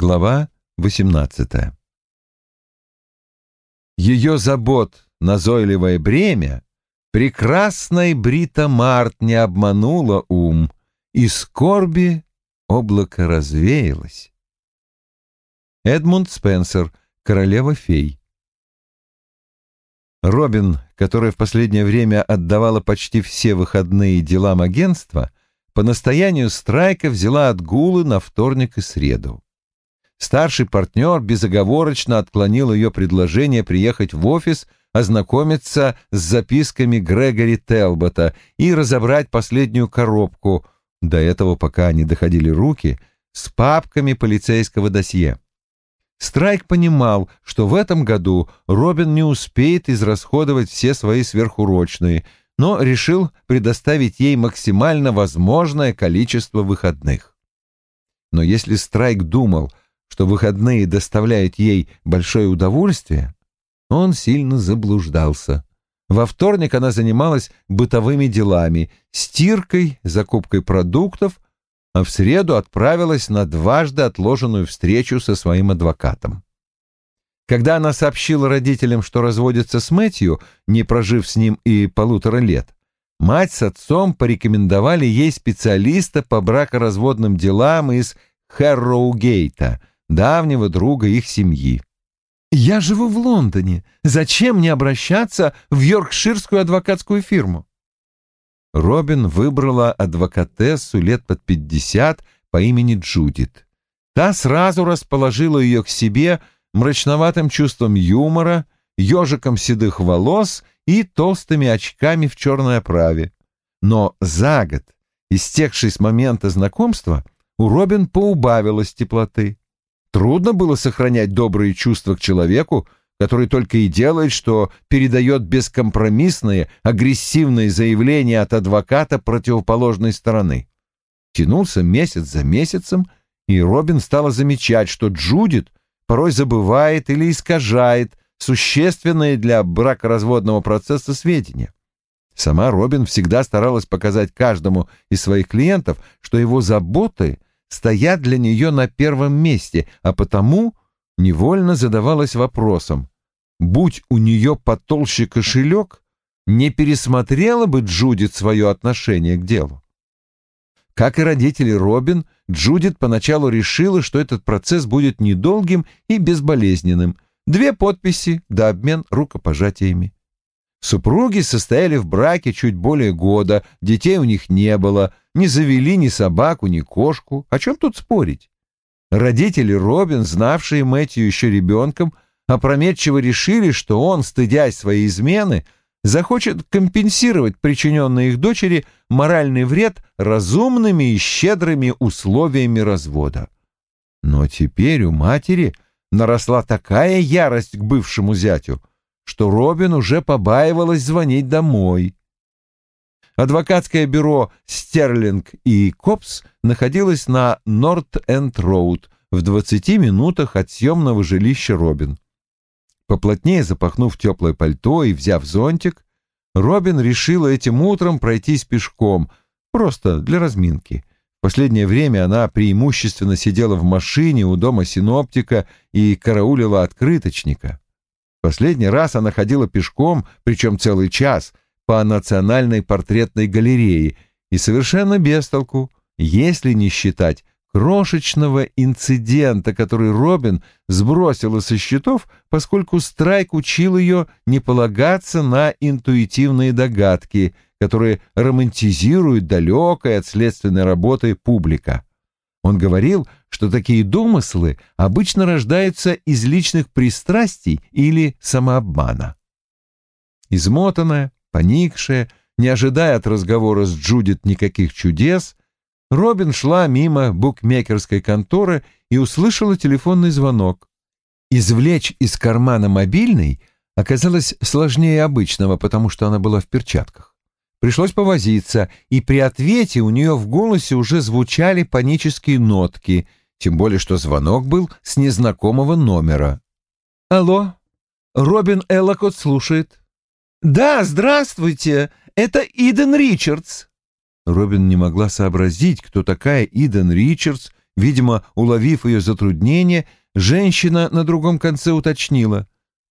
Глава 18 Ее забот назойливое бремя прекрасной Брита Март не обманула ум, и скорби облако развеялось. Эдмунд Спенсер, королева фей. Робин, которая в последнее время отдавала почти все выходные делам агентства, по настоянию Страйка взяла отгулы на вторник и среду. Старший партнер безоговорочно отклонил ее предложение приехать в офис ознакомиться с записками Грегори Телбота и разобрать последнюю коробку, до этого пока не доходили руки, с папками полицейского досье. Страйк понимал, что в этом году Робин не успеет израсходовать все свои сверхурочные, но решил предоставить ей максимально возможное количество выходных. Но если Страйк думал, что выходные доставляют ей большое удовольствие, он сильно заблуждался. Во вторник она занималась бытовыми делами, стиркой, закупкой продуктов, а в среду отправилась на дважды отложенную встречу со своим адвокатом. Когда она сообщила родителям, что разводится с Мэтью, не прожив с ним и полутора лет, мать с отцом порекомендовали ей специалиста по бракоразводным делам из Хэрроугейта, давнего друга их семьи. «Я живу в Лондоне. Зачем мне обращаться в Йоркширскую адвокатскую фирму?» Робин выбрала адвокатессу лет под пятьдесят по имени Джудит. Та сразу расположила ее к себе мрачноватым чувством юмора, ежиком седых волос и толстыми очками в черной оправе. Но за год, истекший с момента знакомства, у Робин поубавилось теплоты. Трудно было сохранять добрые чувства к человеку, который только и делает, что передает бескомпромиссные, агрессивные заявления от адвоката противоположной стороны. Тянулся месяц за месяцем, и Робин стала замечать, что Джудит порой забывает или искажает существенные для бракоразводного процесса сведения. Сама Робин всегда старалась показать каждому из своих клиентов, что его заботы стоят для нее на первом месте, а потому невольно задавалась вопросом, будь у нее потолще кошелек, не пересмотрела бы Джудит свое отношение к делу. Как и родители Робин, Джудит поначалу решила, что этот процесс будет недолгим и безболезненным. Две подписи да обмен рукопожатиями. Супруги состояли в браке чуть более года, детей у них не было, не завели ни собаку, ни кошку. О чем тут спорить? Родители Робин, знавшие Мэтью еще ребенком, опрометчиво решили, что он, стыдясь своей измены, захочет компенсировать причиненный их дочери моральный вред разумными и щедрыми условиями развода. Но теперь у матери наросла такая ярость к бывшему зятю, что Робин уже побаивалась звонить домой. Адвокатское бюро «Стерлинг и Копс» находилось на Норт-Энд-Роуд в 20 минутах от съемного жилища Робин. Поплотнее запахнув теплое пальто и взяв зонтик, Робин решила этим утром пройтись пешком, просто для разминки. В последнее время она преимущественно сидела в машине у дома синоптика и караулила открыточника. Последний раз она ходила пешком, причем целый час, по Национальной портретной галерее и совершенно без толку, если не считать крошечного инцидента, который Робин сбросила со счетов, поскольку Страйк учил ее не полагаться на интуитивные догадки, которые романтизируют далекой от следственной работы публика. Он говорил, что такие домыслы обычно рождаются из личных пристрастий или самообмана. Измотанная, Поникшая, не ожидая от разговора с Джудит никаких чудес, Робин шла мимо букмекерской конторы и услышала телефонный звонок. Извлечь из кармана мобильный оказалось сложнее обычного, потому что она была в перчатках. Пришлось повозиться, и при ответе у нее в голосе уже звучали панические нотки, тем более что звонок был с незнакомого номера. «Алло, Робин Эллокот слушает». «Да, здравствуйте! Это Иден Ричардс!» Робин не могла сообразить, кто такая Иден Ричардс, Видимо, уловив ее затруднение, женщина на другом конце уточнила.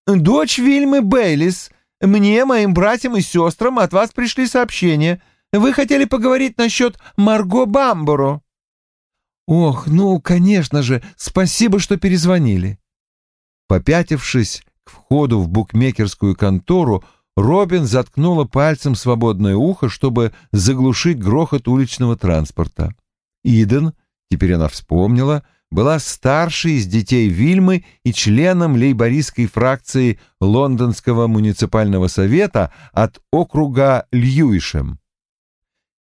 «Дочь Вильмы Бейлис. Мне, моим братьям и сестрам от вас пришли сообщения. Вы хотели поговорить насчет Марго Бамборо». «Ох, ну, конечно же, спасибо, что перезвонили». Попятившись к входу в букмекерскую контору, Робин заткнула пальцем свободное ухо, чтобы заглушить грохот уличного транспорта. Иден, теперь она вспомнила, была старшей из детей Вильмы и членом лейбористской фракции Лондонского муниципального совета от округа Льюишем.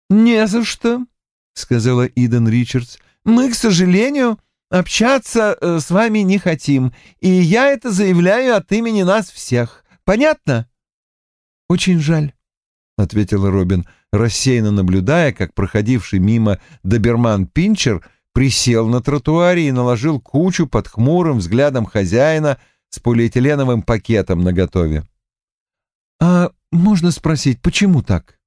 «Не за что», — сказала Иден Ричардс. «Мы, к сожалению, общаться э, с вами не хотим, и я это заявляю от имени нас всех. Понятно?» «Очень жаль», — ответила Робин, рассеянно наблюдая, как проходивший мимо доберман Пинчер присел на тротуаре и наложил кучу под хмурым взглядом хозяина с полиэтиленовым пакетом наготове. «А можно спросить, почему так?»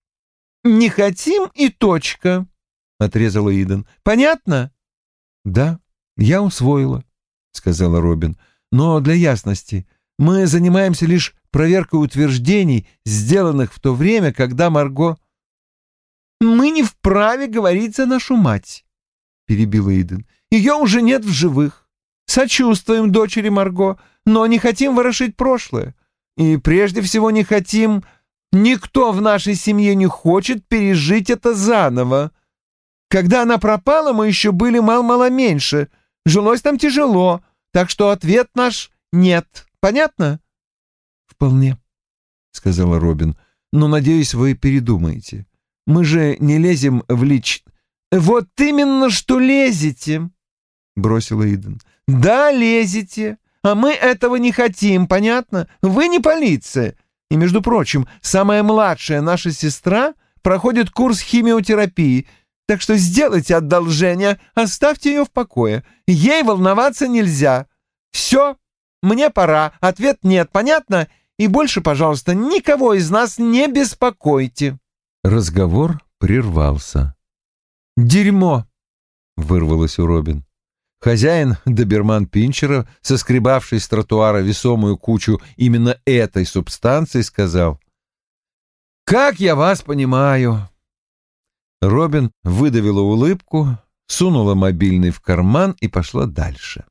«Не хотим и точка», — отрезала Иден. «Понятно?» «Да, я усвоила», — сказала Робин. «Но для ясности, мы занимаемся лишь проверкой утверждений, сделанных в то время, когда Марго...» «Мы не вправе говорить за нашу мать», — перебила Иден. «Ее уже нет в живых. Сочувствуем дочери Марго, но не хотим ворошить прошлое. И прежде всего не хотим... Никто в нашей семье не хочет пережить это заново. Когда она пропала, мы еще были мало-мало меньше. Жилось там тяжело, так что ответ наш — нет. Понятно?» «Вполне», — сказала Робин. «Но, надеюсь, вы передумаете. Мы же не лезем в лич...» «Вот именно что лезете!» — бросила Иден. «Да, лезете, а мы этого не хотим, понятно? Вы не полиция. И, между прочим, самая младшая наша сестра проходит курс химиотерапии, так что сделайте одолжение, оставьте ее в покое. Ей волноваться нельзя. Все, мне пора. Ответ нет, понятно? И больше, пожалуйста, никого из нас не беспокойте». Разговор прервался. «Дерьмо!» — вырвалось у Робин. Хозяин, доберман Пинчера, соскребавший с тротуара весомую кучу именно этой субстанции, сказал «Как я вас понимаю!» Робин выдавила улыбку, сунула мобильный в карман и пошла дальше.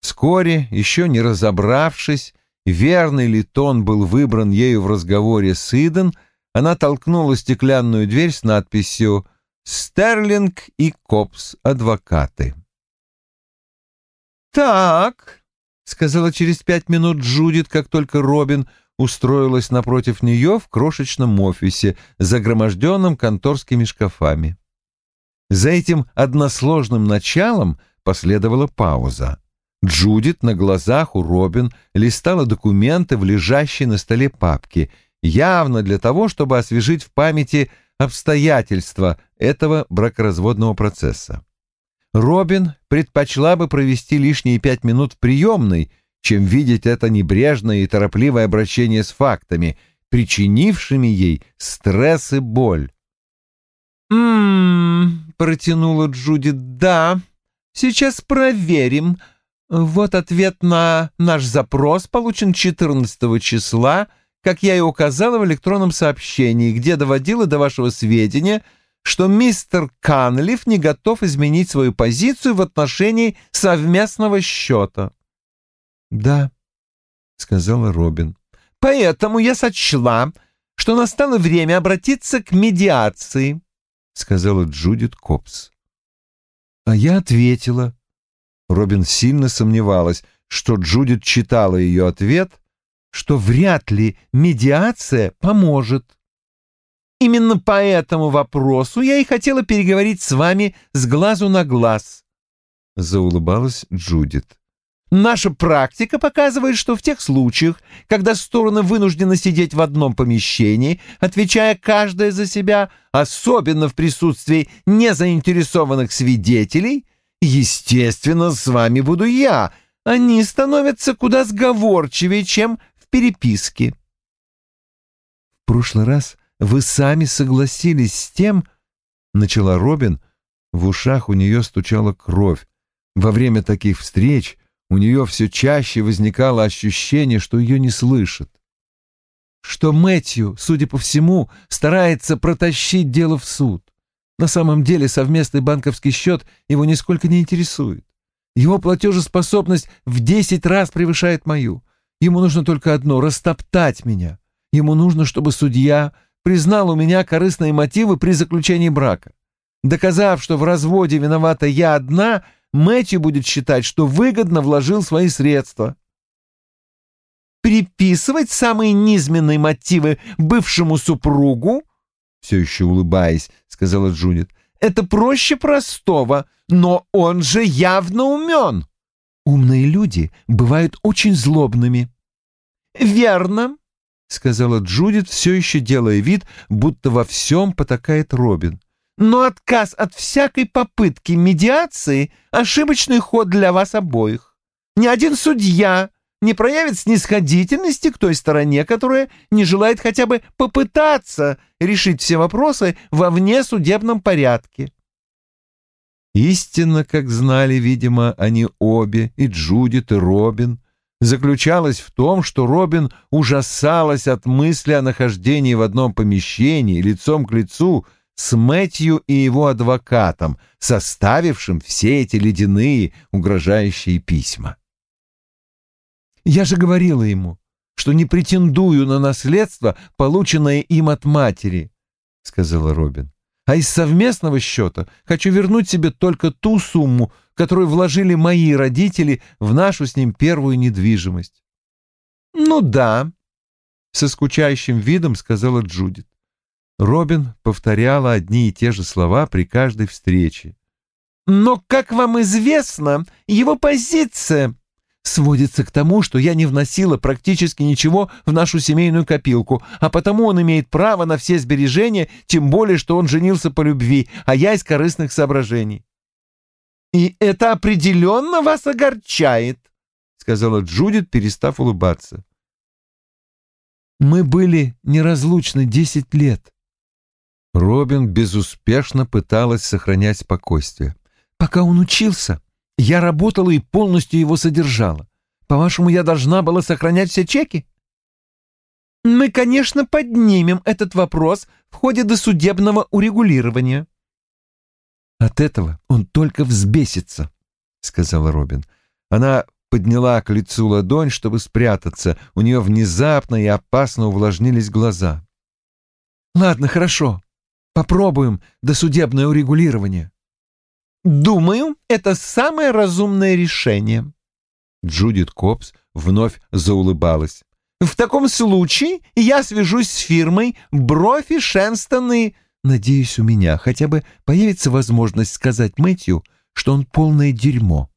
Вскоре, еще не разобравшись, верный ли тон был выбран ею в разговоре с Иден, она толкнула стеклянную дверь с надписью Стерлинг и Копс, адвокаты. «Так», — сказала через пять минут Джудит, как только Робин устроилась напротив нее в крошечном офисе, загроможденном конторскими шкафами. За этим односложным началом последовала пауза. Джудит на глазах у Робин листала документы в лежащей на столе папке, явно для того, чтобы освежить в памяти обстоятельства этого бракоразводного процесса. Робин предпочла бы провести лишние пять минут в приемной, чем видеть это небрежное и торопливое обращение с фактами, причинившими ей стресс и боль. «М-м-м», протянула Джуди, — «да, сейчас проверим. Вот ответ на наш запрос получен 14 числа как я и указала в электронном сообщении, где доводила до вашего сведения, что мистер Канлиф не готов изменить свою позицию в отношении совместного счета. «Да», — сказала Робин. «Поэтому я сочла, что настало время обратиться к медиации», — сказала Джудит Копс. А я ответила. Робин сильно сомневалась, что Джудит читала ее ответ — что вряд ли медиация поможет. Именно по этому вопросу я и хотела переговорить с вами с глазу на глаз, — заулыбалась Джудит. Наша практика показывает, что в тех случаях, когда стороны вынуждены сидеть в одном помещении, отвечая каждая за себя, особенно в присутствии незаинтересованных свидетелей, естественно, с вами буду я, они становятся куда сговорчивее, чем переписке. В прошлый раз вы сами согласились с тем, — начала Робин, В ушах у нее стучала кровь. Во время таких встреч у нее все чаще возникало ощущение, что ее не слышат. Что Мэтью, судя по всему, старается протащить дело в суд. На самом деле совместный банковский счет его нисколько не интересует. Его платежеспособность в десять раз превышает мою. Ему нужно только одно — растоптать меня. Ему нужно, чтобы судья признал у меня корыстные мотивы при заключении брака. Доказав, что в разводе виновата я одна, Мэтью будет считать, что выгодно вложил свои средства. Приписывать самые низменные мотивы бывшему супругу, все еще улыбаясь, сказала Джудит, это проще простого, но он же явно умен. Умные люди бывают очень злобными. Верно, сказала Джудит, все еще делая вид, будто во всем потакает Робин. Но отказ от всякой попытки медиации — ошибочный ход для вас обоих. Ни один судья не проявит снисходительности к той стороне, которая не желает хотя бы попытаться решить все вопросы во внесудебном порядке. Истинно, как знали, видимо, они обе, и Джудит, и Робин, заключалась в том, что Робин ужасалась от мысли о нахождении в одном помещении лицом к лицу с Мэтью и его адвокатом, составившим все эти ледяные угрожающие письма. «Я же говорила ему, что не претендую на наследство, полученное им от матери», — сказала Робин. «А из совместного счета хочу вернуть себе только ту сумму, которую вложили мои родители в нашу с ним первую недвижимость». «Ну да», — со скучающим видом сказала Джудит. Робин повторяла одни и те же слова при каждой встрече. «Но, как вам известно, его позиция сводится к тому, что я не вносила практически ничего в нашу семейную копилку, а потому он имеет право на все сбережения, тем более, что он женился по любви, а я из корыстных соображений». «И это определенно вас огорчает», — сказала Джудит, перестав улыбаться. «Мы были неразлучны десять лет», Робин безуспешно пыталась сохранять спокойствие. «Пока он учился, я работала и полностью его содержала. По-вашему, я должна была сохранять все чеки?» «Мы, конечно, поднимем этот вопрос в ходе досудебного урегулирования». «От этого он только взбесится», — сказала Робин. Она подняла к лицу ладонь, чтобы спрятаться. У нее внезапно и опасно увлажнились глаза. «Ладно, хорошо. Попробуем досудебное урегулирование. Думаю, это самое разумное решение. Джудит Копс вновь заулыбалась. В таком случае я свяжусь с фирмой Брофи Шенстон и... Надеюсь, у меня хотя бы появится возможность сказать Мэтью, что он полное дерьмо.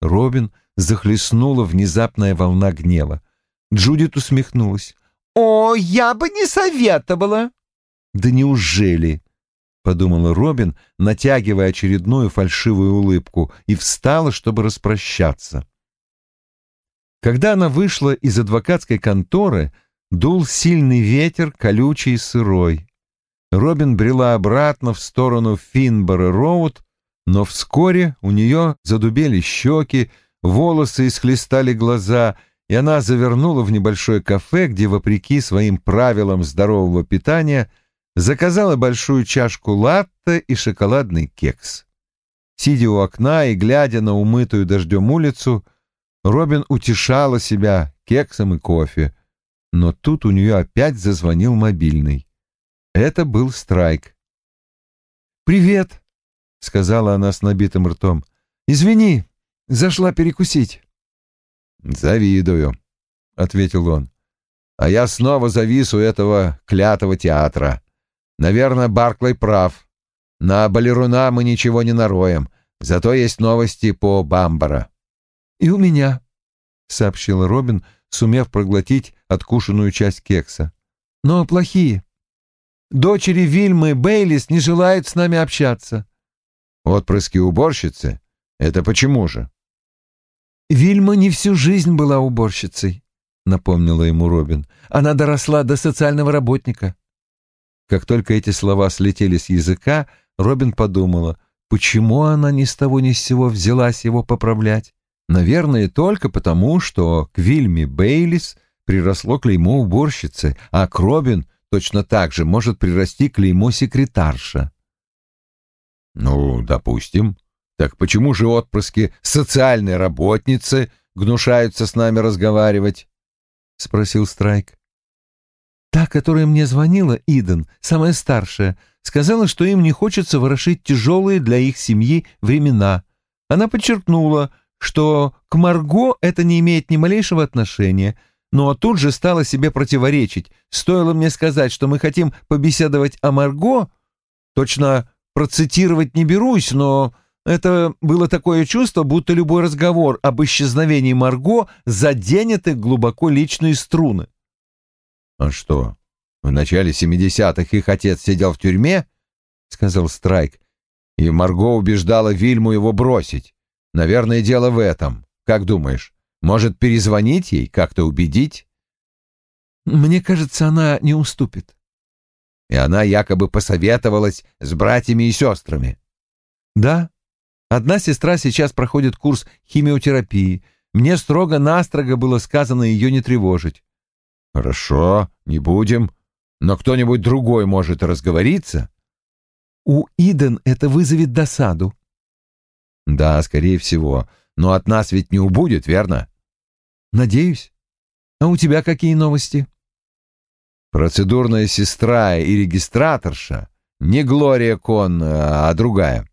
Робин захлестнула внезапная волна гнева. Джудит усмехнулась. «О, я бы не советовала!» «Да неужели?» — подумала Робин, натягивая очередную фальшивую улыбку, и встала, чтобы распрощаться. Когда она вышла из адвокатской конторы, дул сильный ветер, колючий и сырой. Робин брела обратно в сторону Финбора-Роуд, но вскоре у нее задубели щеки, волосы исхлестали глаза, и она завернула в небольшое кафе, где, вопреки своим правилам здорового питания, заказала большую чашку латте и шоколадный кекс. Сидя у окна и глядя на умытую дождем улицу, Робин утешала себя кексом и кофе, но тут у нее опять зазвонил мобильный. Это был Страйк. «Привет», — сказала она с набитым ртом. «Извини, зашла перекусить». «Завидую», — ответил он. «А я снова завис у этого клятого театра. Наверное, Барклey прав. На Балеруна мы ничего не нароем, зато есть новости по Бамбара». «И у меня», — сообщила Робин, сумев проглотить откушенную часть кекса. «Но плохие. Дочери Вильмы Бейлис не желают с нами общаться». «Отпрыски уборщицы? Это почему же?» «Вильма не всю жизнь была уборщицей», — напомнила ему Робин. «Она доросла до социального работника». Как только эти слова слетели с языка, Робин подумала, почему она ни с того ни с сего взялась его поправлять? Наверное, только потому, что к Вильме Бейлис приросло клеймо уборщицы, а к Робин точно так же может прирасти клеймо секретарша. Ну, допустим. Так почему же отпрыски социальной работницы гнушаются с нами разговаривать? — спросил Страйк. Та, которая мне звонила, Иден, самая старшая, сказала, что им не хочется ворошить тяжелые для их семьи времена. Она подчеркнула, что к Марго это не имеет ни малейшего отношения, но тут же стала себе противоречить. Стоило мне сказать, что мы хотим побеседовать о Марго, точно процитировать не берусь, но это было такое чувство, будто любой разговор об исчезновении Марго заденет их глубоко личные струны. «А что, в начале семидесятых их отец сидел в тюрьме?» — сказал Страйк. «И Марго убеждала Вильму его бросить. Наверное, дело в этом. Как думаешь, может перезвонить ей, как-то убедить?» «Мне кажется, она не уступит». И она якобы посоветовалась с братьями и сестрами. «Да. Одна сестра сейчас проходит курс химиотерапии. Мне строго-настрого было сказано ее не тревожить. Хорошо, не будем. Но кто-нибудь другой может разговориться. У Иден это вызовет досаду. Да, скорее всего. Но от нас ведь не убудет, верно? Надеюсь. А у тебя какие новости? Процедурная сестра и регистраторша. Не Глория Кон, а другая.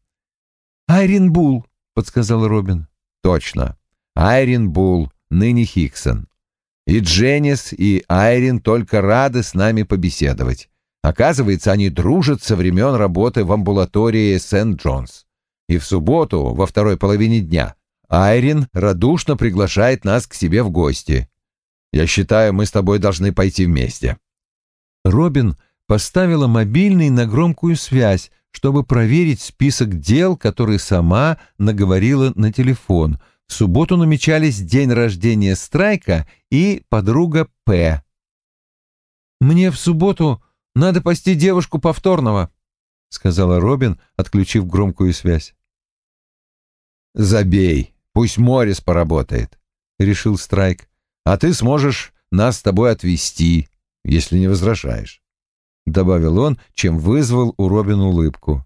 Айрин Бул, подсказал Робин. Точно. Айрин Бул, ныне Хиксон. И Дженнис, и Айрин только рады с нами побеседовать. Оказывается, они дружат со времен работы в амбулатории Сент-Джонс. И в субботу, во второй половине дня, Айрин радушно приглашает нас к себе в гости. Я считаю, мы с тобой должны пойти вместе. Робин поставила мобильный на громкую связь, чтобы проверить список дел, которые сама наговорила на телефон — в субботу намечались день рождения Страйка и подруга П. «Мне в субботу надо пасти девушку повторного», — сказала Робин, отключив громкую связь. «Забей, пусть Морис поработает», — решил Страйк. «А ты сможешь нас с тобой отвезти, если не возражаешь», — добавил он, чем вызвал у Робин улыбку.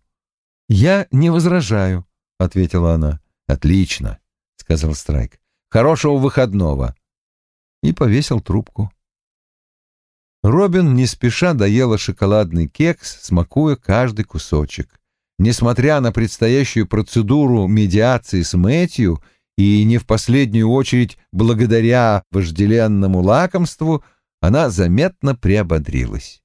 «Я не возражаю», — ответила она. «Отлично сказал Страйк. «Хорошего выходного!» И повесил трубку. Робин не спеша доела шоколадный кекс, смакуя каждый кусочек. Несмотря на предстоящую процедуру медиации с Мэтью и не в последнюю очередь благодаря вожделенному лакомству, она заметно приободрилась.